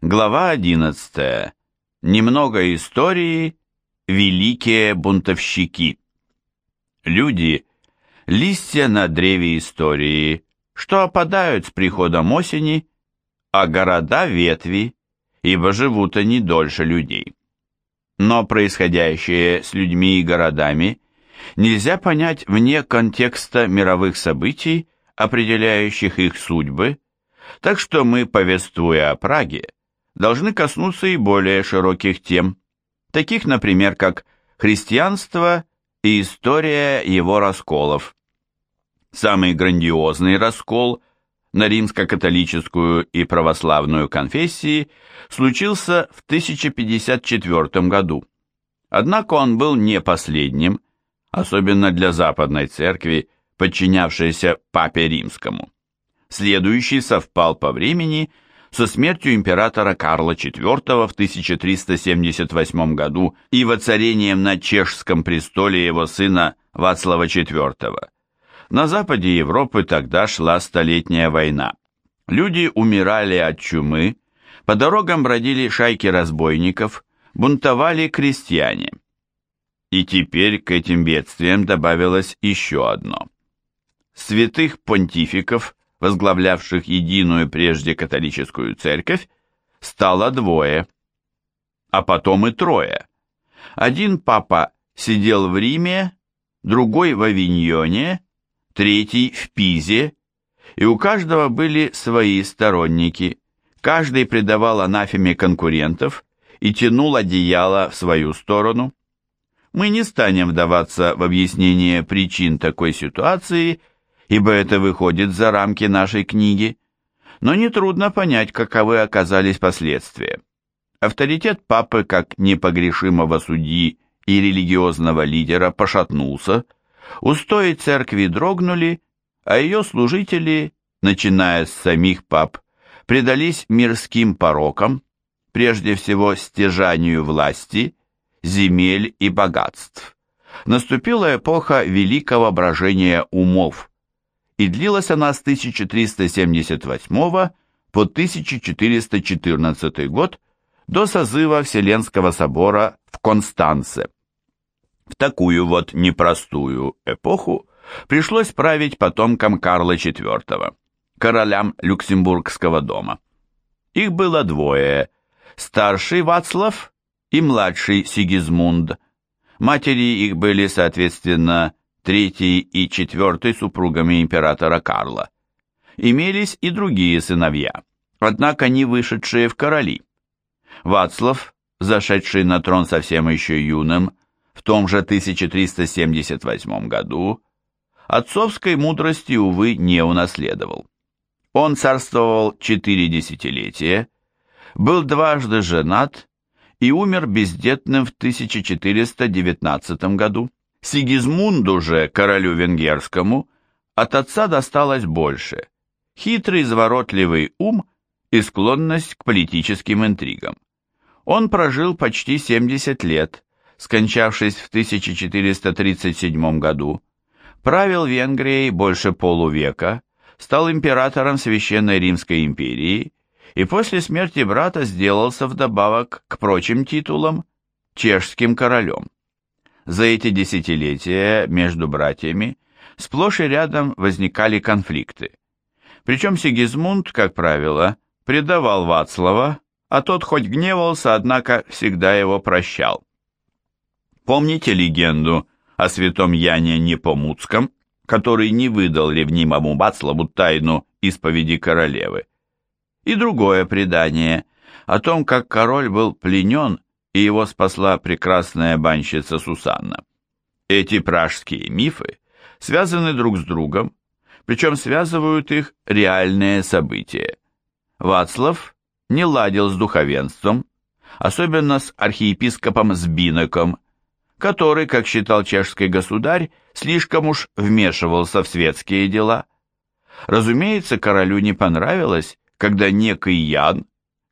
Глава 11. Немного истории. Великие бунтовщики. Люди – листья на древе истории, что опадают с приходом осени, а города – ветви, ибо живут они дольше людей. Но происходящее с людьми и городами нельзя понять вне контекста мировых событий, определяющих их судьбы, так что мы, повествуя о Праге, должны коснуться и более широких тем, таких, например, как христианство и история его расколов. Самый грандиозный раскол на римско-католическую и православную конфессии случился в 1054 году. Однако он был не последним, особенно для Западной Церкви, подчинявшейся Папе Римскому. Следующий совпал по времени – со смертью императора Карла IV в 1378 году и воцарением на чешском престоле его сына Вацлава IV. На западе Европы тогда шла Столетняя война. Люди умирали от чумы, по дорогам бродили шайки разбойников, бунтовали крестьяне. И теперь к этим бедствиям добавилось еще одно. Святых понтификов возглавлявших единую прежде католическую церковь, стало двое, а потом и трое. Один папа сидел в Риме, другой в Авиньоне, третий в Пизе, и у каждого были свои сторонники, каждый предавал анафеме конкурентов и тянул одеяло в свою сторону. Мы не станем вдаваться в объяснение причин такой ситуации – ибо это выходит за рамки нашей книги, но нетрудно понять, каковы оказались последствия. Авторитет папы как непогрешимого судьи и религиозного лидера пошатнулся, устои церкви дрогнули, а ее служители, начиная с самих пап, предались мирским порокам, прежде всего стяжанию власти, земель и богатств. Наступила эпоха великого брожения умов, и длилась она с 1378 по 1414 год до созыва Вселенского собора в Констанце. В такую вот непростую эпоху пришлось править потомкам Карла IV, королям Люксембургского дома. Их было двое, старший Вацлав и младший Сигизмунд. Матери их были, соответственно, третьей и четвертой супругами императора Карла. Имелись и другие сыновья, однако не вышедшие в короли. Вацлав, зашедший на трон совсем еще юным, в том же 1378 году, отцовской мудрости, увы, не унаследовал. Он царствовал четыре десятилетия, был дважды женат и умер бездетным в 1419 году. Сигизмунду же, королю венгерскому, от отца досталось больше. Хитрый, изворотливый ум и склонность к политическим интригам. Он прожил почти 70 лет, скончавшись в 1437 году, правил Венгрией больше полувека, стал императором Священной Римской империи и после смерти брата сделался вдобавок к прочим титулам чешским королем. За эти десятилетия между братьями сплошь и рядом возникали конфликты. Причем Сигизмунд, как правило, предавал Вацлава, а тот хоть гневался, однако всегда его прощал. Помните легенду о святом Яне Непомуцком, который не выдал ревнимому Вацлаву тайну исповеди королевы? И другое предание о том, как король был пленен и его спасла прекрасная банщица Сусанна. Эти пражские мифы связаны друг с другом, причем связывают их реальные события. Вацлав не ладил с духовенством, особенно с архиепископом Збиноком, который, как считал чешский государь, слишком уж вмешивался в светские дела. Разумеется, королю не понравилось, когда некий Ян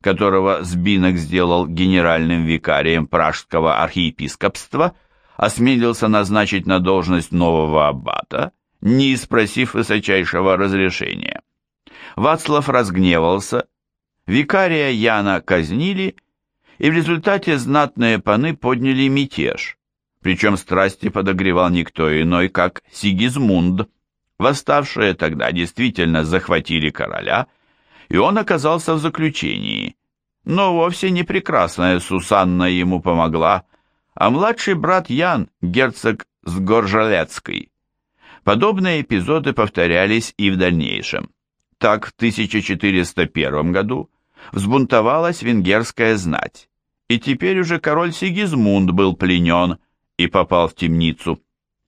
которого Сбинок сделал генеральным викарием пражского архиепископства, осмелился назначить на должность нового аббата, не спросив высочайшего разрешения. Вацлав разгневался, Викария Яна казнили, и в результате знатные паны подняли мятеж, причем страсти подогревал никто иной, как Сигизмунд. Восставшие тогда действительно захватили короля, и он оказался в заключении. Но вовсе не прекрасная Сусанна ему помогла, а младший брат Ян, герцог с Горжалецкой. Подобные эпизоды повторялись и в дальнейшем. Так в 1401 году взбунтовалась венгерская знать, и теперь уже король Сигизмунд был пленен и попал в темницу.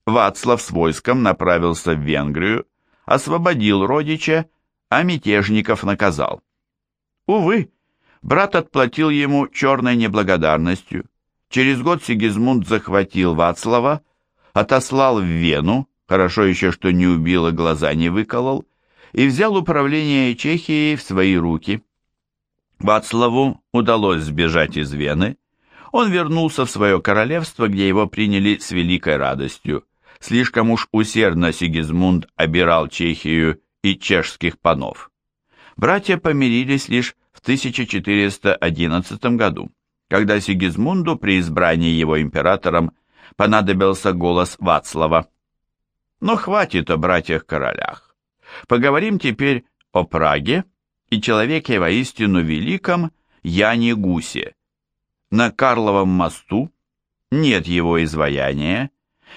Вацлав с войском направился в Венгрию, освободил родича, а мятежников наказал. Увы, брат отплатил ему черной неблагодарностью. Через год Сигизмунд захватил Вацлава, отослал в Вену, хорошо еще, что не убил и глаза не выколол, и взял управление Чехией в свои руки. Вацлаву удалось сбежать из Вены. Он вернулся в свое королевство, где его приняли с великой радостью. Слишком уж усердно Сигизмунд обирал Чехию и чешских панов. Братья помирились лишь в 1411 году, когда Сигизмунду при избрании его императором понадобился голос Вацлава. Но хватит о братьях-королях. Поговорим теперь о Праге и человеке воистину великом Яне Гусе. На Карловом мосту нет его изваяния,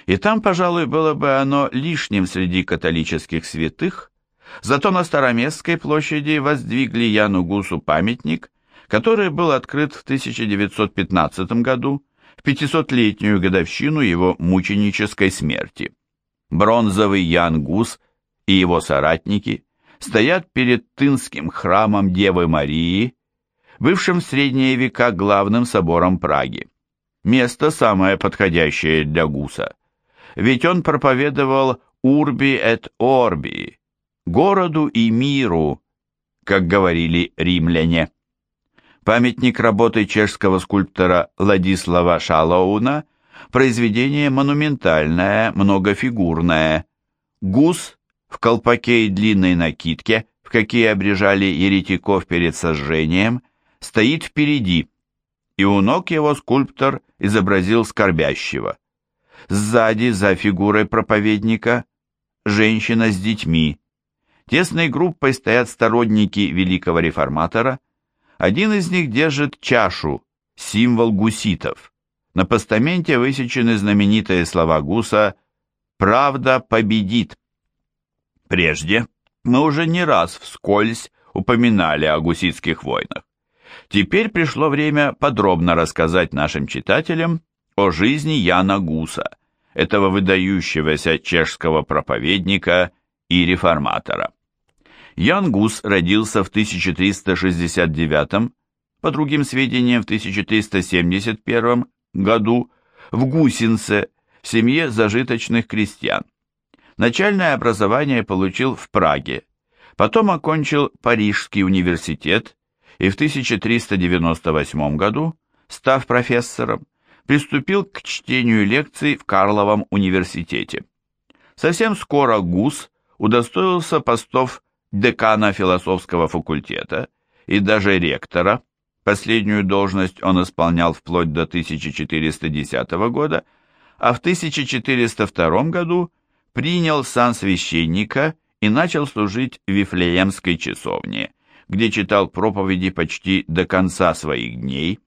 и там, пожалуй, было бы оно лишним среди католических святых, зато на Староместской площади воздвигли Яну Гусу памятник, который был открыт в 1915 году, в 500-летнюю годовщину его мученической смерти. Бронзовый Ян Гус и его соратники стоят перед Тынским храмом Девы Марии, бывшим в средние века главным собором Праги. Место самое подходящее для Гуса, ведь он проповедовал «Урби et Орби», «городу и миру», как говорили римляне. Памятник работы чешского скульптора Ладислава Шалоуна, произведение монументальное, многофигурное. Гус в колпаке и длинной накидке, в какие обрежали еретиков перед сожжением, стоит впереди, и у ног его скульптор изобразил скорбящего. Сзади, за фигурой проповедника, женщина с детьми. Тесной группой стоят сторонники великого реформатора. Один из них держит чашу, символ гуситов. На постаменте высечены знаменитые слова Гуса «Правда победит». Прежде мы уже не раз вскользь упоминали о гуситских войнах. Теперь пришло время подробно рассказать нашим читателям о жизни Яна Гуса, этого выдающегося чешского проповедника и реформатора. Ян Гус родился в 1369, по другим сведениям в 1371 году в Гусинце, в семье зажиточных крестьян. Начальное образование получил в Праге, потом окончил Парижский университет и в 1398 году, став профессором, приступил к чтению лекций в Карловом университете. Совсем скоро Гус удостоился постов декана философского факультета и даже ректора, последнюю должность он исполнял вплоть до 1410 года, а в 1402 году принял сан священника и начал служить в Вифлеемской часовне, где читал проповеди почти до конца своих дней.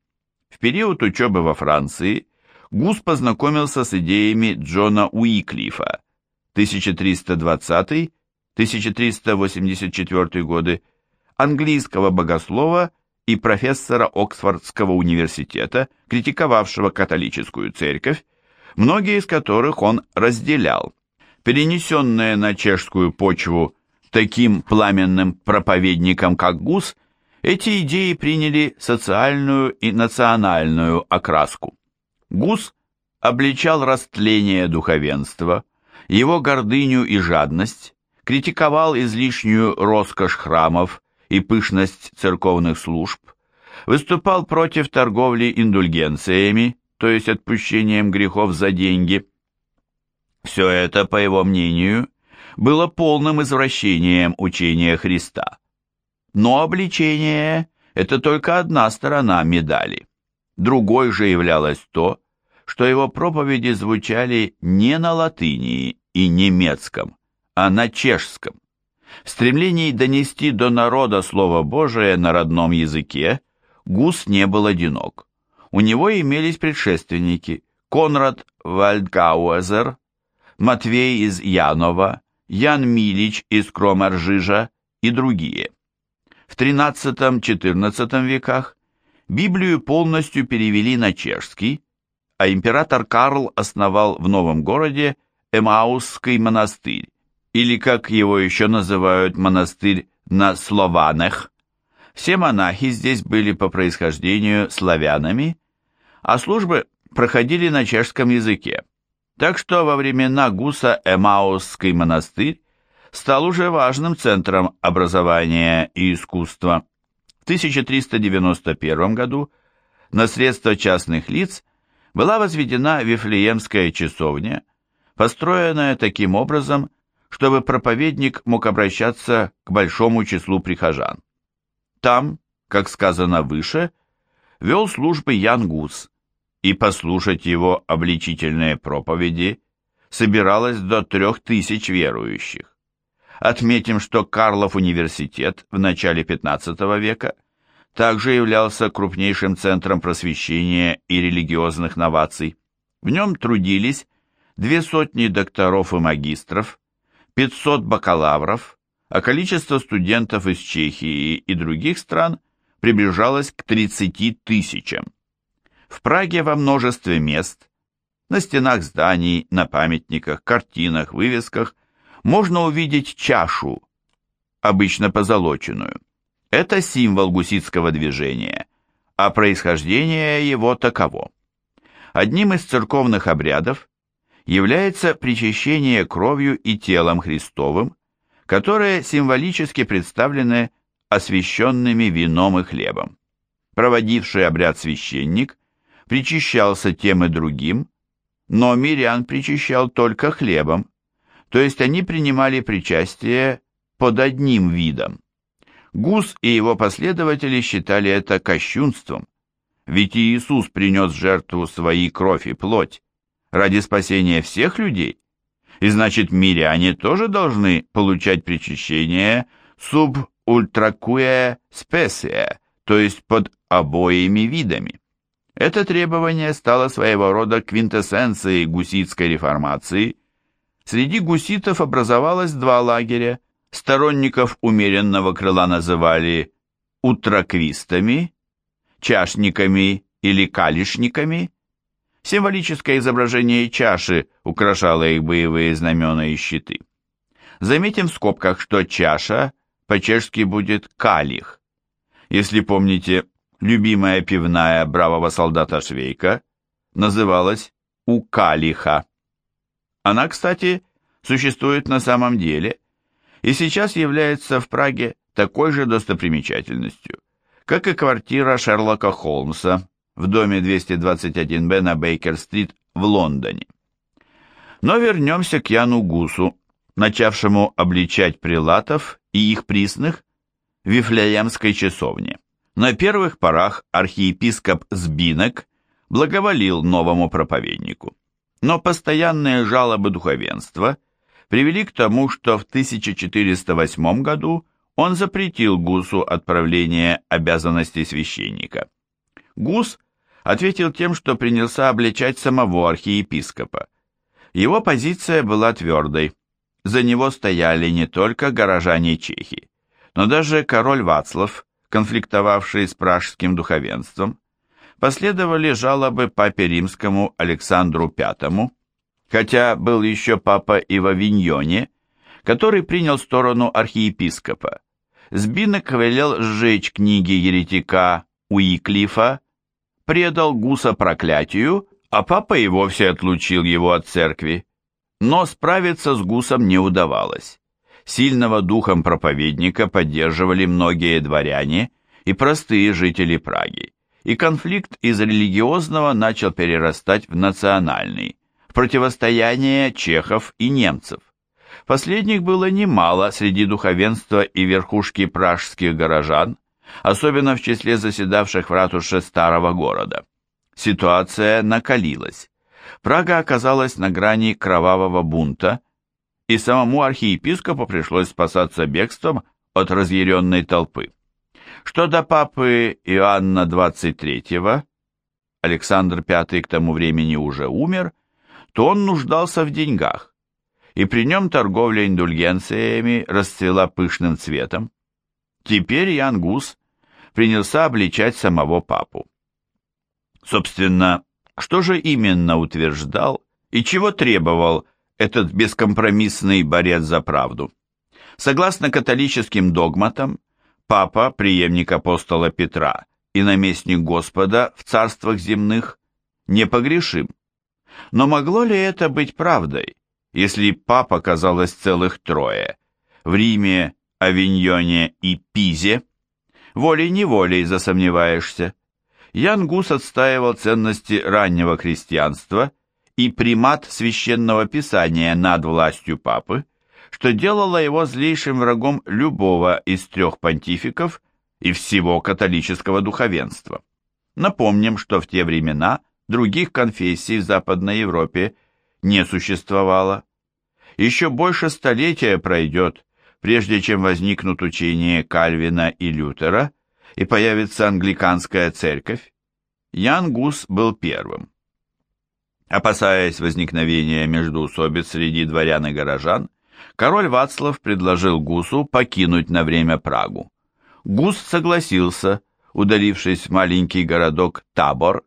В период учебы во Франции Гус познакомился с идеями Джона Уиклифа 1320-1384 годы, английского богослова и профессора Оксфордского университета, критиковавшего католическую церковь, многие из которых он разделял перенесенные на чешскую почву таким пламенным проповедником, как Гус, эти идеи приняли социальную и национальную окраску. Гус обличал растление духовенства, его гордыню и жадность, критиковал излишнюю роскошь храмов и пышность церковных служб, выступал против торговли индульгенциями, то есть отпущением грехов за деньги, все это, по его мнению, было полным извращением учения Христа. Но обличение это только одна сторона медали. Другой же являлось то, что его проповеди звучали не на латыни и немецком, а на чешском. В стремлении донести до народа Слово Божие на родном языке Гус не был одинок. У него имелись предшественники Конрад Вальдгауэзер, Матвей из Янова, Ян Милич из Кромаржижа и другие. В XIII-XIV веках Библию полностью перевели на чешский, а император Карл основал в новом городе Эмаусский монастырь, или, как его еще называют, монастырь на Слованах. Все монахи здесь были по происхождению славянами, а службы проходили на чешском языке. Так что во времена Гуса Эмаусский монастырь стал уже важным центром образования и искусства. В 1391 году на средства частных лиц была возведена Вифлеемская часовня, построенная таким образом, чтобы проповедник мог обращаться к большому числу прихожан. Там, как сказано выше, вел службы Ян Гус, и послушать его обличительные проповеди собиралось до трех тысяч верующих. Отметим, что Карлов университет в начале XV века также являлся крупнейшим центром просвещения и религиозных новаций. В нем трудились две сотни докторов и магистров, 500 бакалавров, а количество студентов из Чехии и других стран приближалось к 30 тысячам. В Праге во множестве мест, на стенах зданий, на памятниках, картинах, вывесках, можно увидеть чашу, обычно позолоченную. Это символ гуситского движения, а происхождение его таково. Одним из церковных обрядов является причащение кровью и телом Христовым, которые символически представлены освященными вином и хлебом. Проводивший обряд священник причащался тем и другим, но мирян причащал только хлебом, то есть они принимали причастие под одним видом. Гус и его последователи считали это кощунством, ведь Иисус принес жертву своей кровь и плоть, ради спасения всех людей, и значит миряне тоже должны получать причащение суб ультракуе спесия, то есть под обоими видами. Это требование стало своего рода квинтэссенцией гуситской реформации. Среди гуситов образовалось два лагеря. Сторонников умеренного крыла называли утраквистами, чашниками или калишниками, Символическое изображение чаши украшало их боевые знамена и щиты. Заметим в скобках, что чаша по-чешски будет калих. Если помните, любимая пивная бравого солдата Швейка называлась у калиха. Она, кстати, существует на самом деле и сейчас является в Праге такой же достопримечательностью, как и квартира Шерлока Холмса, в доме 221-Б на Бейкер-стрит в Лондоне. Но вернемся к Яну Гусу, начавшему обличать прилатов и их присных в Вифлеемской часовне. На первых порах архиепископ Збинок благоволил новому проповеднику, но постоянные жалобы духовенства привели к тому, что в 1408 году он запретил Гусу отправление обязанностей священника. Гус ответил тем, что принялся обличать самого архиепископа. Его позиция была твердой. За него стояли не только горожане Чехии, но даже король Вацлав, конфликтовавший с пражским духовенством. Последовали жалобы папе римскому Александру V, хотя был еще папа и в Авиньоне, который принял сторону архиепископа. Сбинок велел сжечь книги еретика Уиклифа предал Гуса проклятию, а папа и вовсе отлучил его от церкви. Но справиться с Гусом не удавалось. Сильного духом проповедника поддерживали многие дворяне и простые жители Праги, и конфликт из религиозного начал перерастать в национальный, противостояние чехов и немцев. Последних было немало среди духовенства и верхушки пражских горожан, особенно в числе заседавших в ратуше старого города. Ситуация накалилась. Прага оказалась на грани кровавого бунта, и самому архиепископу пришлось спасаться бегством от разъяренной толпы. Что до папы Иоанна XXIII, Александр V к тому времени уже умер, то он нуждался в деньгах, и при нем торговля индульгенциями расцвела пышным цветом. Теперь Ян Гус принялся обличать самого папу. Собственно, что же именно утверждал и чего требовал этот бескомпромиссный борец за правду? Согласно католическим догматам, папа, преемник апостола Петра и наместник Господа в царствах земных, непогрешим. Но могло ли это быть правдой, если пап оказалось целых трое, в Риме, Авиньоне и Пизе? Волей-неволей засомневаешься. Ян Гус отстаивал ценности раннего христианства и примат священного писания над властью папы, что делало его злейшим врагом любого из трех понтификов и всего католического духовенства. Напомним, что в те времена других конфессий в Западной Европе не существовало. Еще больше столетия пройдет, прежде чем возникнут учения Кальвина и Лютера и появится англиканская церковь. Ян Гус был первым. Опасаясь возникновения междоусобиц среди дворян и горожан, король Вацлав предложил Гусу покинуть на время Прагу. Гус согласился, удалившись в маленький городок Табор,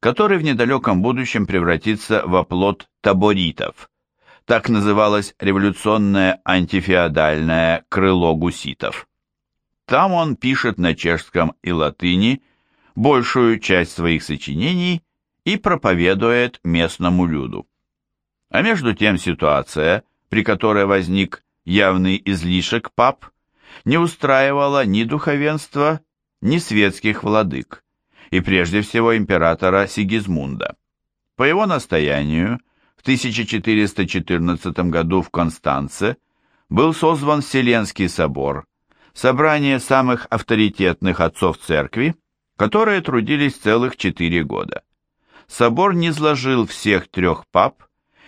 который в недалеком будущем превратится в оплот таборитов. Так называлось революционное антифеодальное крыло гуситов. Там он пишет на чешском и латыни большую часть своих сочинений и проповедует местному люду. А между тем ситуация, при которой возник явный излишек пап, не устраивала ни духовенства, ни светских владык и прежде всего императора Сигизмунда. По его настоянию, в 1414 году в Констанце был созван Вселенский собор, собрание самых авторитетных отцов церкви, которые трудились целых четыре года. Собор низложил всех трех пап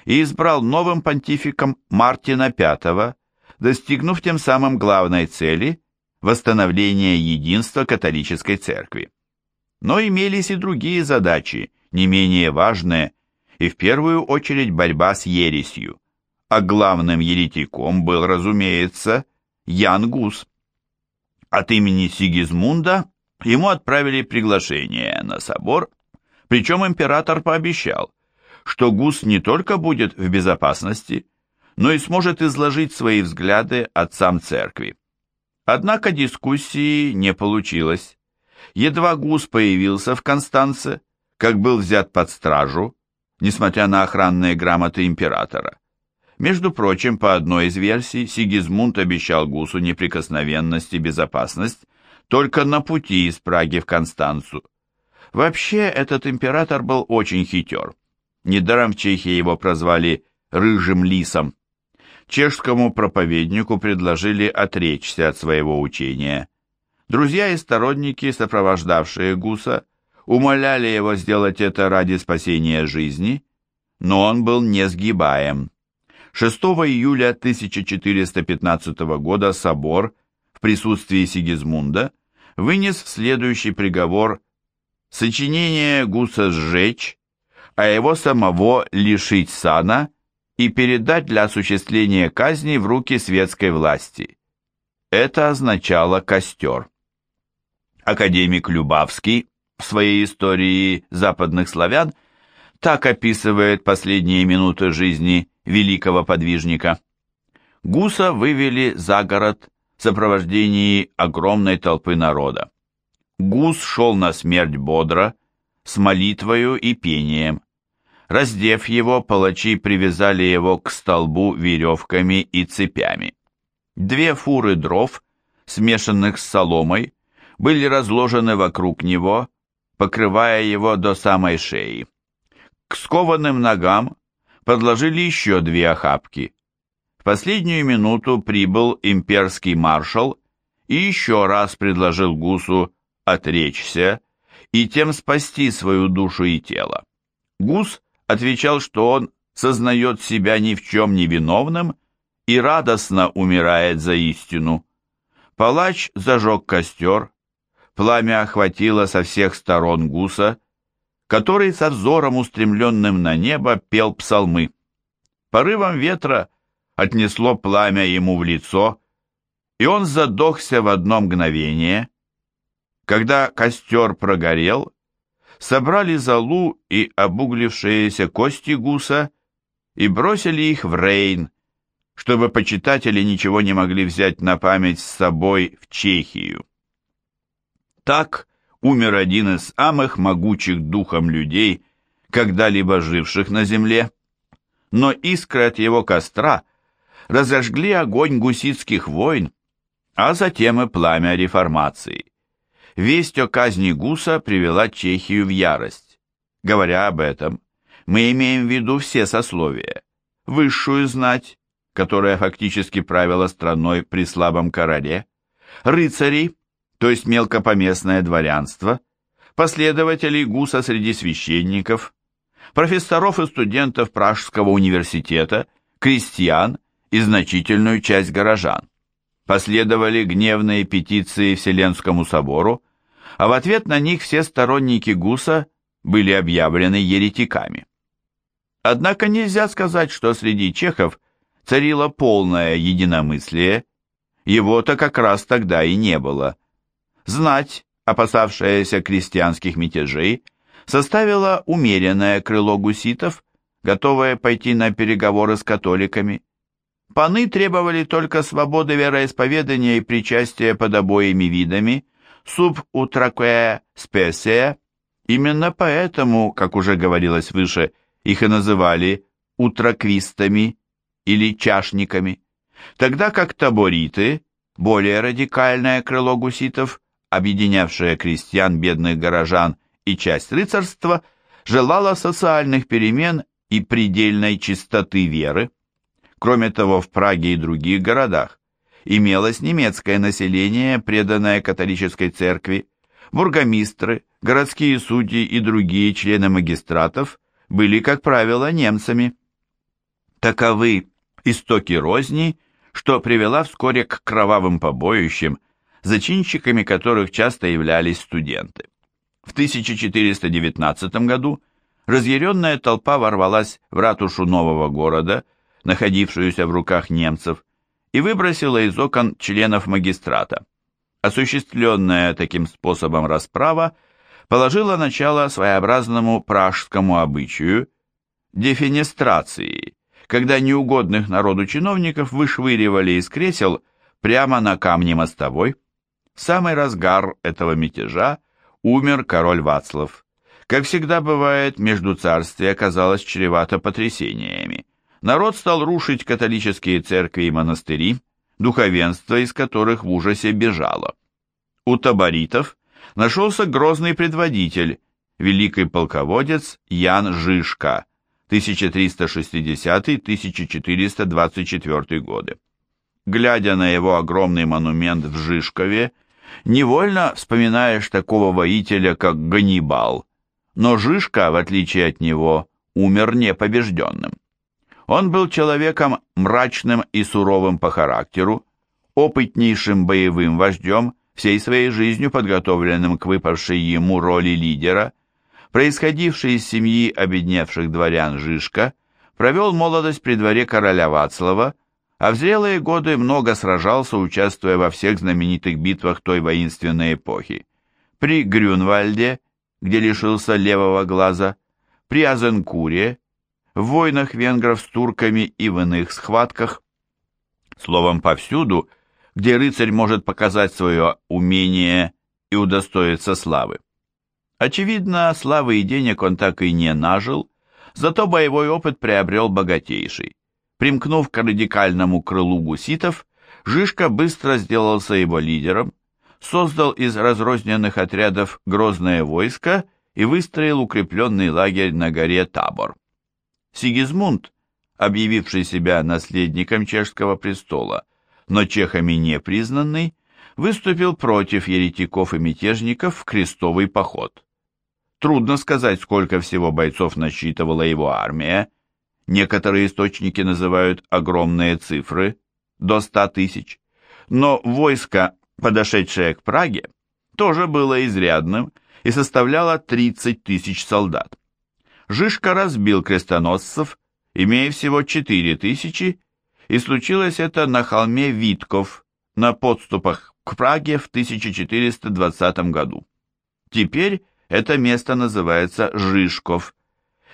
и избрал новым понтификом Мартина V, достигнув тем самым главной цели – восстановления единства католической церкви. Но имелись и другие задачи, не менее важные, и в первую очередь борьба с ересью. А главным еретиком был, разумеется, Ян Гус. От имени Сигизмунда ему отправили приглашение на собор, причем император пообещал, что Гус не только будет в безопасности, но и сможет изложить свои взгляды отцам церкви. Однако дискуссии не получилось. Едва Гус появился в Констанце, как был взят под стражу, несмотря на охранные грамоты императора. Между прочим, по одной из версий, Сигизмунд обещал Гусу неприкосновенность и безопасность только на пути из Праги в Констанцу. Вообще, этот император был очень хитер. Недаром в Чехии его прозвали «рыжим лисом». Чешскому проповеднику предложили отречься от своего учения. Друзья и сторонники, сопровождавшие Гуса, умоляли его сделать это ради спасения жизни, но он был несгибаем. 6 июля 1415 года собор в присутствии Сигизмунда вынес следующий приговор сочинение Гуса сжечь, а его самого лишить сана и передать для осуществления казни в руки светской власти. Это означало костер. Академик Любавский в своей истории западных славян так описывает последние минуты жизни великого подвижника. Гуса вывели за город в сопровождении огромной толпы народа. Гус шел на смерть бодро, с молитвою и пением. Раздев его, палачи привязали его к столбу веревками и цепями. Две фуры дров, смешанных с соломой, были разложены вокруг него, покрывая его до самой шеи. К скованным ногам подложили еще две охапки. В последнюю минуту прибыл имперский маршал и еще раз предложил Гусу отречься и тем спасти свою душу и тело. Гус отвечал, что он сознает себя ни в чем не виновным и радостно умирает за истину. Палач зажег костер, пламя охватило со всех сторон гуса, который со взором устремленным на небо пел псалмы. Порывом ветра отнесло пламя ему в лицо, и он задохся в одно мгновение. Когда костер прогорел, собрали золу и обуглившиеся кости гуса и бросили их в Рейн, чтобы почитатели ничего не могли взять на память с собой в Чехию. Так умер один из самых могучих духом людей, когда-либо живших на земле, но искры от его костра разожгли огонь гуситских войн, а затем и пламя реформации. Весть о казни Гуса привела Чехию в ярость. Говоря об этом, мы имеем в виду все сословия. Высшую знать, которая фактически правила страной при слабом короле, рыцарей, то есть мелкопоместное дворянство, последователей Гуса среди священников, профессоров и студентов Пражского университета, крестьян и значительную часть горожан. Последовали гневные петиции Вселенскому собору, а в ответ на них все сторонники Гуса были объявлены еретиками. Однако нельзя сказать, что среди чехов царило полное единомыслие, его-то как раз тогда и не было. Знать, опасавшаяся крестьянских мятежей, составила умеренное крыло гуситов, готовое пойти на переговоры с католиками. Паны требовали только свободы вероисповедания и причастия под обоими видами, суб утракуэ спесия. Именно поэтому, как уже говорилось выше, их и называли утраквистами или чашниками, тогда как табориты, более радикальное крыло гуситов, объединявшее крестьян, бедных горожан и часть рыцарства, желало социальных перемен и предельной чистоты веры. Кроме того, в Праге и других городах имелось немецкое население, преданное католической церкви, бургомистры, городские судьи и другие члены магистратов были, как правило, немцами. Таковы истоки розни, что привела вскоре к кровавым побоищам, зачинщиками которых часто являлись студенты. В 1419 году разъяренная толпа ворвалась в ратушу нового города, находившуюся в руках немцев, и выбросила из окон членов магистрата. Осуществленная таким способом расправа положила начало своеобразному пражскому обычаю дефенестрации, когда неугодных народу чиновников вышвыривали из кресел прямо на камне мостовой. Самый разгар этого мятежа умер король Вацлав. Как всегда бывает, между царствия оказалось чревато потрясениями. Народ стал рушить католические церкви и монастыри, духовенство из которых в ужасе бежало. У таборитов нашелся грозный предводитель, великий полководец Ян Жишка, 1360-1424 годы. Глядя на его огромный монумент в Жишкове, невольно вспоминаешь такого воителя, как Ганнибал, но Жишка, в отличие от него, умер непобежденным. Он был человеком мрачным и суровым по характеру, опытнейшим боевым вождем, всей своей жизнью подготовленным к выпавшей ему роли лидера, происходивший из семьи обедневших дворян Жишка, провел молодость при дворе короля Вацлава, а в зрелые годы много сражался, участвуя во всех знаменитых битвах той воинственной эпохи. При Грюнвальде, где лишился левого глаза, при Азенкуре, в войнах венгров с турками и в иных схватках. Словом, повсюду – где рыцарь может показать свое умение и удостоиться славы. Очевидно, славы и денег он так и не нажил, зато боевой опыт приобрел богатейший. Примкнув к радикальному крылу гуситов, Жишка быстро сделался его лидером, создал из разрозненных отрядов грозное войско и выстроил укрепленный лагерь на горе Табор. Сигизмунд, объявивший себя наследником чешского престола, но чехами не признанный, выступил против еретиков и мятежников в крестовый поход. Трудно сказать, сколько всего бойцов насчитывала его армия. Некоторые источники называют огромные цифры, до ста тысяч. Но войско, подошедшее к Праге, тоже было изрядным и составляло 30 тысяч солдат. Жишка разбил крестоносцев, имея всего 4 тысячи, и случилось это на холме Витков, на подступах к Праге в 1420 году. Теперь это место называется Жишков,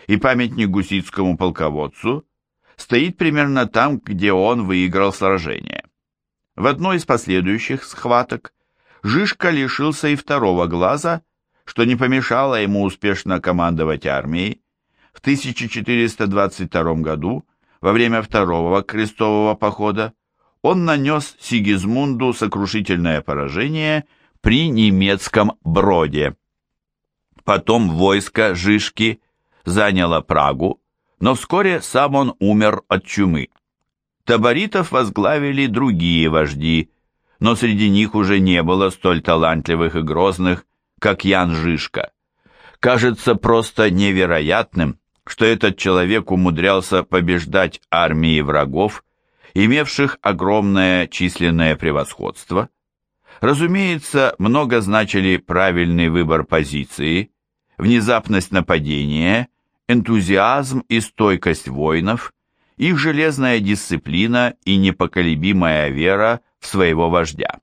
и памятник гуситскому полководцу стоит примерно там, где он выиграл сражение. В одной из последующих схваток Жишка лишился и второго глаза, что не помешало ему успешно командовать армией. В 1422 году, во время второго крестового похода, он нанес Сигизмунду сокрушительное поражение при немецком броде. Потом войско Жишки заняло Прагу, но вскоре сам он умер от чумы. Таборитов возглавили другие вожди, но среди них уже не было столь талантливых и грозных, как Ян Жишка. Кажется просто невероятным, что этот человек умудрялся побеждать армии врагов, имевших огромное численное превосходство. Разумеется, много значили правильный выбор позиции, внезапность нападения, энтузиазм и стойкость воинов, их железная дисциплина и непоколебимая вера в своего вождя.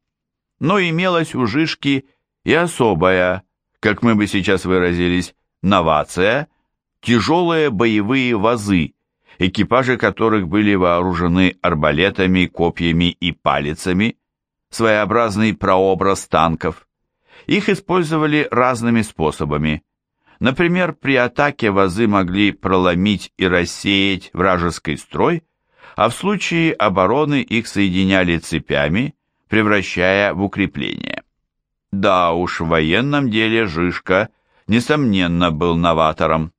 Но имелась у Жишки и особая, как мы бы сейчас выразились, новация, тяжелые боевые вазы, экипажи которых были вооружены арбалетами, копьями и палицами, своеобразный прообраз танков. Их использовали разными способами – Например, при атаке вазы могли проломить и рассеять вражеский строй, а в случае обороны их соединяли цепями, превращая в укрепление. Да уж, в военном деле Жишка, несомненно, был новатором.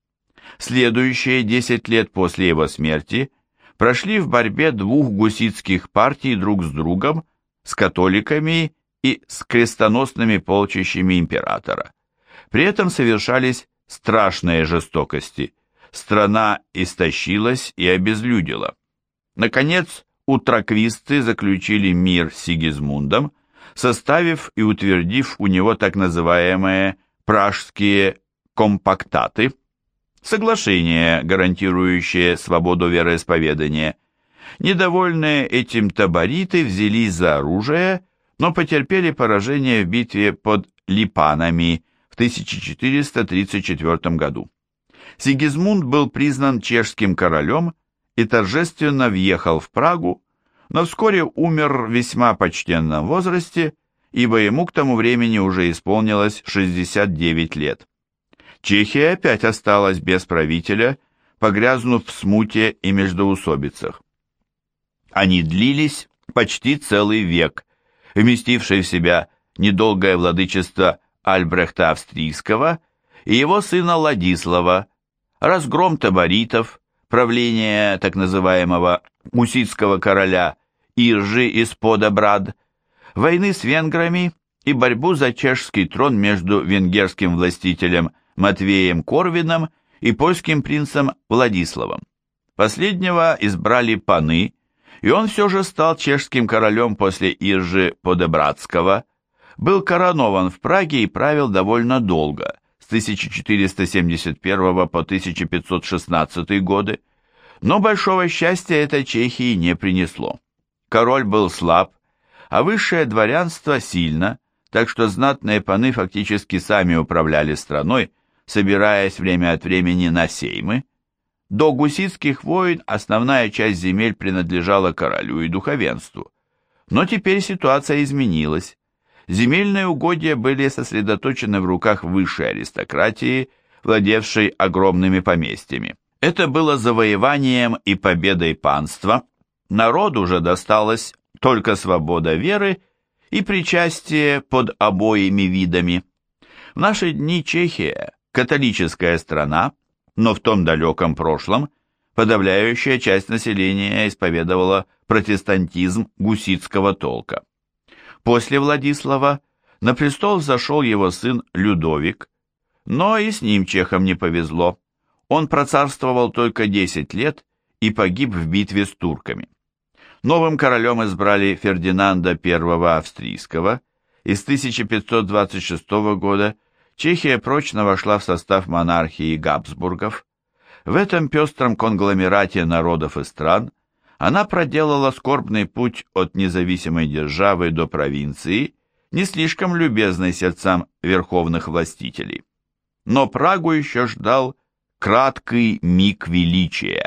Следующие 10 лет после его смерти прошли в борьбе двух гуситских партий друг с другом, с католиками и с крестоносными полчищами императора. При этом совершались страшные жестокости. Страна истощилась и обезлюдила. Наконец, утраквисты заключили мир с Сигизмундом, составив и утвердив у него так называемые пражские компактаты, соглашение, гарантирующее свободу вероисповедания. Недовольные этим табориты взялись за оружие, но потерпели поражение в битве под Липанами – 1434 году. Сигизмунд был признан чешским королем и торжественно въехал в Прагу, но вскоре умер в весьма почтенном возрасте, ибо ему к тому времени уже исполнилось 69 лет. Чехия опять осталась без правителя, погрязнув в смуте и междоусобицах. Они длились почти целый век, вместивший в себя недолгое владычество Альбрехта Австрийского и его сына Ладислава, разгром таборитов, правление так называемого муситского короля Иржи из Подобрад, войны с венграми и борьбу за чешский трон между венгерским властителем Матвеем Корвином и польским принцем Владиславом. Последнего избрали паны, и он все же стал чешским королем после Иржи Подобрадского – был коронован в Праге и правил довольно долго, с 1471 по 1516 годы, но большого счастья это Чехии не принесло. Король был слаб, а высшее дворянство сильно, так что знатные паны фактически сами управляли страной, собираясь время от времени на сеймы. До гуситских войн основная часть земель принадлежала королю и духовенству. Но теперь ситуация изменилась земельные угодья были сосредоточены в руках высшей аристократии, владевшей огромными поместьями. Это было завоеванием и победой панства, народу же досталась только свобода веры и причастие под обоими видами. В наши дни Чехия – католическая страна, но в том далеком прошлом подавляющая часть населения исповедовала протестантизм гуситского толка. После Владислава на престол зашел его сын Людовик, но и с ним чехам не повезло. Он процарствовал только 10 лет и погиб в битве с турками. Новым королем избрали Фердинанда I Австрийского, и с 1526 года Чехия прочно вошла в состав монархии Габсбургов. В этом пестром конгломерате народов и стран она проделала скорбный путь от независимой державы до провинции, не слишком любезной сердцам верховных властителей. Но Прагу еще ждал краткий миг величия.